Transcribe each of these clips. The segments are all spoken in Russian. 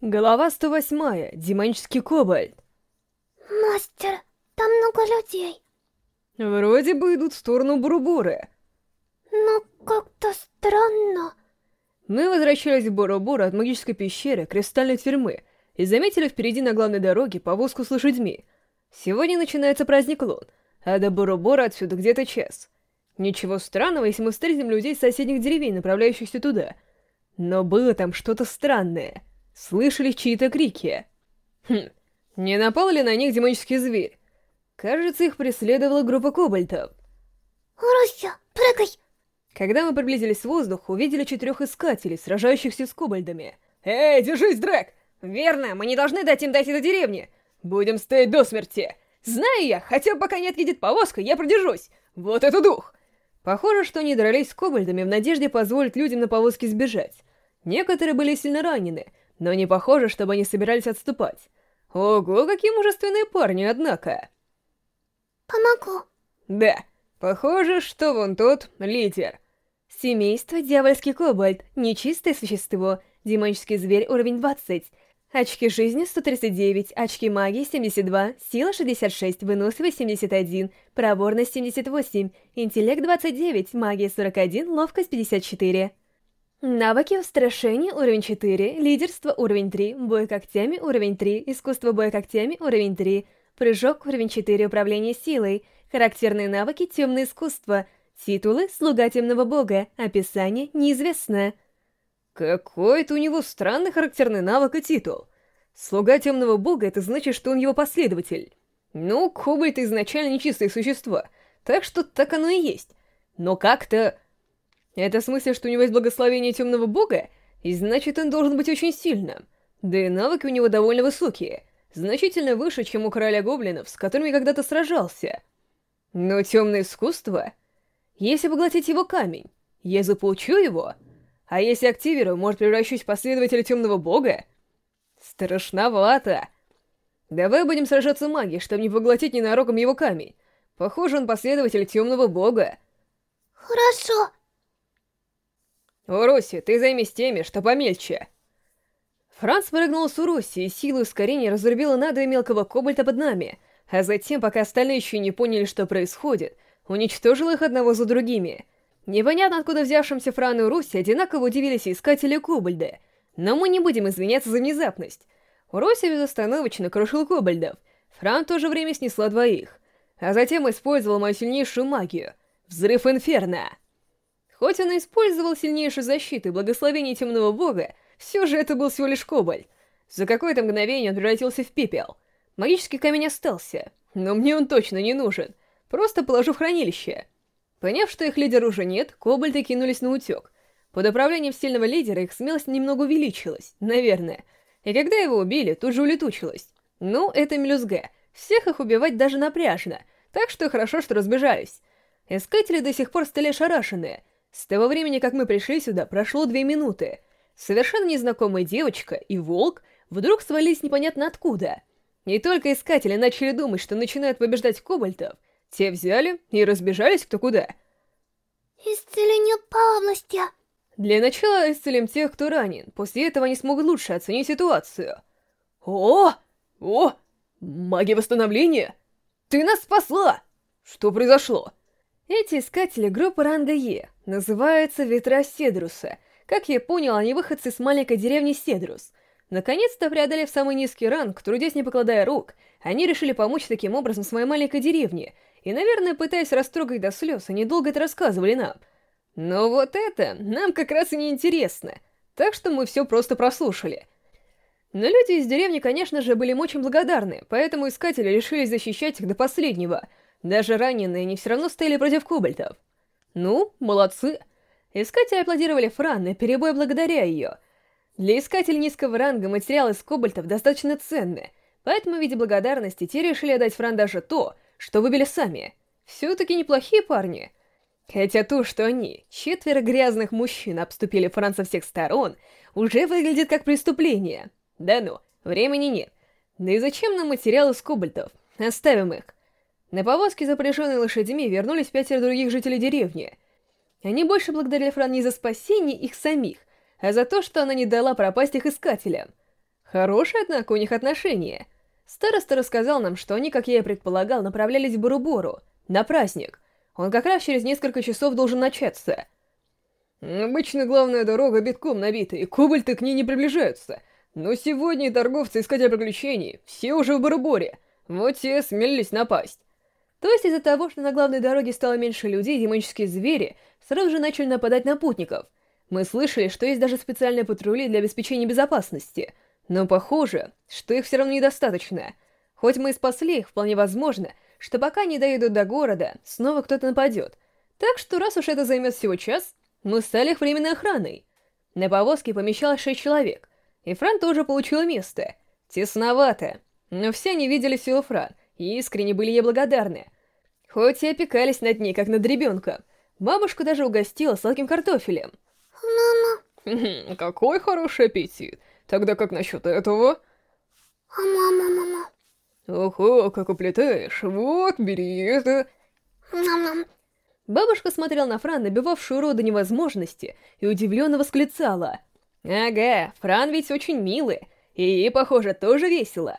Глава 108. Демонический кобальт. Мастер, там много людей. Вроде бы идут в сторону Бурубуры. Но как-то странно. Мы возвращались в Бурубуру от магической пещеры Кристальной тюрьмы и заметили впереди на главной дороге повозку с лошадьми. Сегодня начинается праздник Лун, а до Бурубура отсюда где-то час. Ничего странного, если мы встретим людей из соседних деревень, направляющихся туда. Но было там что-то странное — слышали чьи-то крики. Хм, не напал ли на них демонический зверь? Кажется, их преследовала группа кобальтов. Руся, прыгай! Когда мы приблизились в воздух, увидели четырех искателей, сражающихся с кобальдами. «Эй, держись, Дрэк! Верно, мы не должны дать им дойти до деревни! Будем стоять до смерти! Знаю я, хотя пока не отъедет повозка, я продержусь! Вот это дух!» Похоже, что они дрались с кобальдами в надежде позволить людям на повозке сбежать. Некоторые были сильно ранены, но не похоже, чтобы они собирались отступать. Ого, какие мужественные парни, однако. Помогу. Да, похоже, что вон тот лидер. Семейство Дьявольский Кобальт, нечистое существо, демонический зверь уровень 20. Очки жизни 139, очки магии 72, сила 66, выносливость 71, проворность 78, интеллект 29, магия 41, ловкость 54. Навыки устрашения уровень 4, лидерство уровень 3, бой когтями уровень 3, искусство боя когтями уровень 3, прыжок уровень 4, управление силой, характерные навыки темное искусство, титулы слуга темного бога, описание неизвестно. Какой-то у него странный характерный навык и титул. Слуга темного бога — это значит, что он его последователь. Ну, Кобальт изначально нечистое существо, так что так оно и есть. Но как-то это в смысле, что у него есть благословение темного бога? И значит, он должен быть очень сильным. Да и навыки у него довольно высокие. Значительно выше, чем у короля гоблинов, с которыми когда-то сражался. Но темное искусство... Если поглотить его камень, я заполучу его? А если активирую, может превращусь в последователя темного бога? Страшновато. Давай будем сражаться магией, чтобы не поглотить ненароком его камень. Похоже, он последователь темного бога. Хорошо. «Уруси, ты займись теми, что помельче!» Франц прыгнул с Уруси и силой ускорения разрубила надвое мелкого кобальта под нами, а затем, пока остальные еще не поняли, что происходит, уничтожил их одного за другими. Непонятно, откуда взявшимся Фран и Уруси одинаково удивились искатели кобальда, но мы не будем извиняться за внезапность. Уруси безостановочно крушил кобальдов, Фран в то же время снесла двоих, а затем использовал мою сильнейшую магию — Взрыв Инферно. Хоть он и использовал сильнейшую защиту и благословение темного бога, все же это был всего лишь кобальт. За какое-то мгновение он превратился в пепел. Магический камень остался, но мне он точно не нужен. Просто положу в хранилище. Поняв, что их лидера уже нет, кобальты кинулись на утек. Под управлением сильного лидера их смелость немного увеличилась, наверное. И когда его убили, тут же улетучилась. Ну, это мелюзга. Всех их убивать даже напряжно, так что хорошо, что разбежались. Искатели до сих пор стали ошарашенные, с того времени, как мы пришли сюда, прошло две минуты. Совершенно незнакомая девочка и волк вдруг свалились непонятно откуда. Не только искатели начали думать, что начинают побеждать кобальтов, те взяли и разбежались кто куда. Исцеление полностью. Для начала исцелим тех, кто ранен, после этого они смогут лучше оценить ситуацию. О! О! Магия восстановления! Ты нас спасла! Что произошло? Эти искатели группы ранга Е называются Ветра Седруса. Как я понял, они выходцы с маленькой деревни Седрус. Наконец-то, преодолев самый низкий ранг, трудясь не покладая рук, они решили помочь таким образом своей маленькой деревне, и, наверное, пытаясь растрогать до слез, они долго это рассказывали нам. Но вот это нам как раз и не интересно, так что мы все просто прослушали. Но люди из деревни, конечно же, были им очень благодарны, поэтому искатели решили защищать их до последнего — даже раненые они все равно стояли против кобальтов. Ну, молодцы. Искатели аплодировали Фран, и перебой благодаря ее. Для искателей низкого ранга материалы из кобальтов достаточно ценны, поэтому в виде благодарности те решили отдать Фран даже то, что выбили сами. Все-таки неплохие парни. Хотя то, что они, четверо грязных мужчин, обступили Фран со всех сторон, уже выглядит как преступление. Да ну, времени нет. Да и зачем нам материалы из кобальтов? Оставим их. На повозке, запряженной лошадьми, вернулись пятеро других жителей деревни. Они больше благодарили Фран не за спасение их самих, а за то, что она не дала пропасть их искателям. Хорошие, однако, у них отношения. Староста рассказал нам, что они, как я и предполагал, направлялись в Бурубору, на праздник. Он как раз через несколько часов должен начаться. Обычно главная дорога битком набита, и кобальты к ней не приближаются. Но сегодня торговцы искатели приключений, все уже в Буруборе. Вот те смелились напасть. То есть из-за того, что на главной дороге стало меньше людей, демонические звери сразу же начали нападать на путников. Мы слышали, что есть даже специальные патрули для обеспечения безопасности, но похоже, что их все равно недостаточно. Хоть мы и спасли их, вполне возможно, что пока не доедут до города, снова кто-то нападет. Так что раз уж это займет всего час, мы стали их временной охраной. На повозке помещалось шесть человек, и Фран тоже получила место. Тесновато, но все они видели силу Фран, и искренне были ей благодарны. Хоть и опекались над ней, как над ребенком. Бабушка даже угостила сладким картофелем. Мама. Какой хороший аппетит. Тогда как насчет этого? А мама, мама. Ого, как уплетаешь. Вот, бери это. Мам, Бабушка смотрела на Фран, набивавшую рода невозможности, и удивленно восклицала. «Ага, Фран ведь очень милый, и ей, похоже, тоже весело».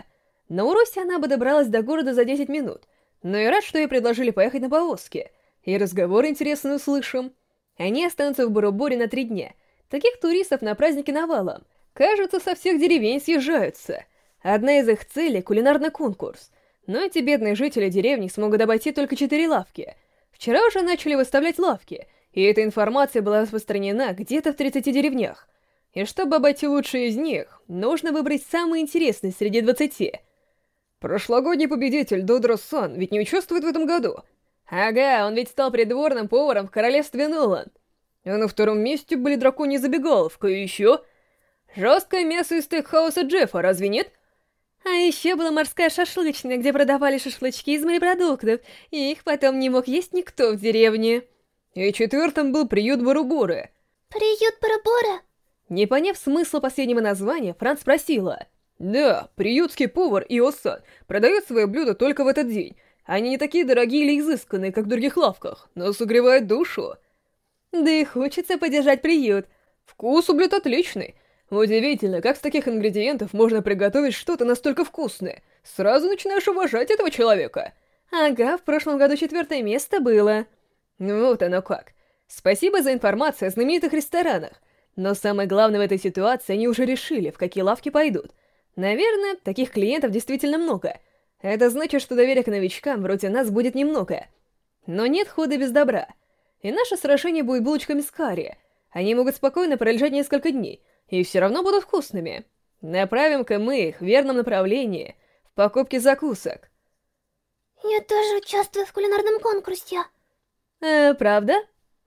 На Уросе она бы добралась до города за 10 минут, но и рад, что ей предложили поехать на повозке. И разговор интересный услышим. Они останутся в Бороборе на три дня. Таких туристов на празднике навалом. Кажется, со всех деревень съезжаются. Одна из их целей — кулинарный конкурс. Но эти бедные жители деревни смогут обойти только четыре лавки. Вчера уже начали выставлять лавки, и эта информация была распространена где-то в 30 деревнях. И чтобы обойти лучшие из них, нужно выбрать самые интересные среди 20. Прошлогодний победитель Додро Сан ведь не участвует в этом году. Ага, он ведь стал придворным поваром в королевстве Ноланд. А на втором месте были драконья забегаловка, и еще... Жесткое мясо из стейкхауса Джеффа, разве нет? А еще была морская шашлычная, где продавали шашлычки из морепродуктов, и их потом не мог есть никто в деревне. И четвертым был приют Барубуры. Приют Барабора? Не поняв смысла последнего названия, Франц спросила. Да, приютский повар Иосан продает свои блюда только в этот день. Они не такие дорогие или изысканные, как в других лавках, но согревают душу. Да и хочется поддержать приют. Вкус у блюд отличный. Удивительно, как с таких ингредиентов можно приготовить что-то настолько вкусное. Сразу начинаешь уважать этого человека. Ага, в прошлом году четвертое место было. Вот оно как. Спасибо за информацию о знаменитых ресторанах. Но самое главное в этой ситуации, они уже решили, в какие лавки пойдут. Наверное, таких клиентов действительно много. Это значит, что доверия к новичкам вроде нас будет немного. Но нет хода без добра. И наше сражение будет булочками с карри. Они могут спокойно пролежать несколько дней, и все равно будут вкусными. Направим-ка мы их в верном направлении, в покупке закусок. Я тоже участвую в кулинарном конкурсе. Э, правда?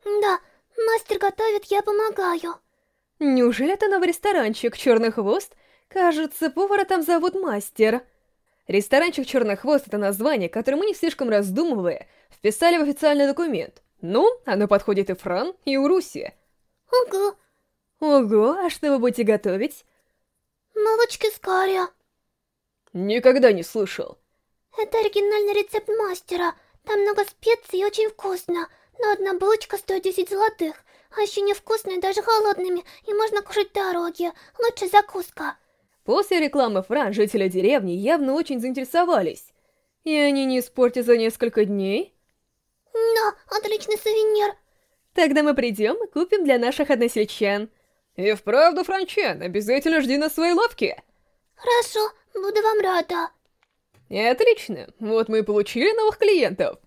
Да, мастер готовит, я помогаю. Неужели это новый ресторанчик «Черный хвост»? Кажется, повара там зовут Мастер. Ресторанчик «Черный хвост» — это название, которое мы не слишком раздумывая, вписали в официальный документ. Ну, оно подходит и Фран, и Уруси. Ого. Ого, а что вы будете готовить? Молочки с карри. Никогда не слышал. Это оригинальный рецепт мастера. Там много специй и очень вкусно. Но одна булочка стоит 10 золотых. А еще невкусные даже холодными, и можно кушать в дороге. Лучше закуска. После рекламы Фран жители деревни явно очень заинтересовались. И они не испортят за несколько дней? Да, отличный сувенир. Тогда мы придем и купим для наших односельчан. И вправду, Франчен, обязательно жди на своей лавке. Хорошо, буду вам рада. И отлично, вот мы и получили новых клиентов.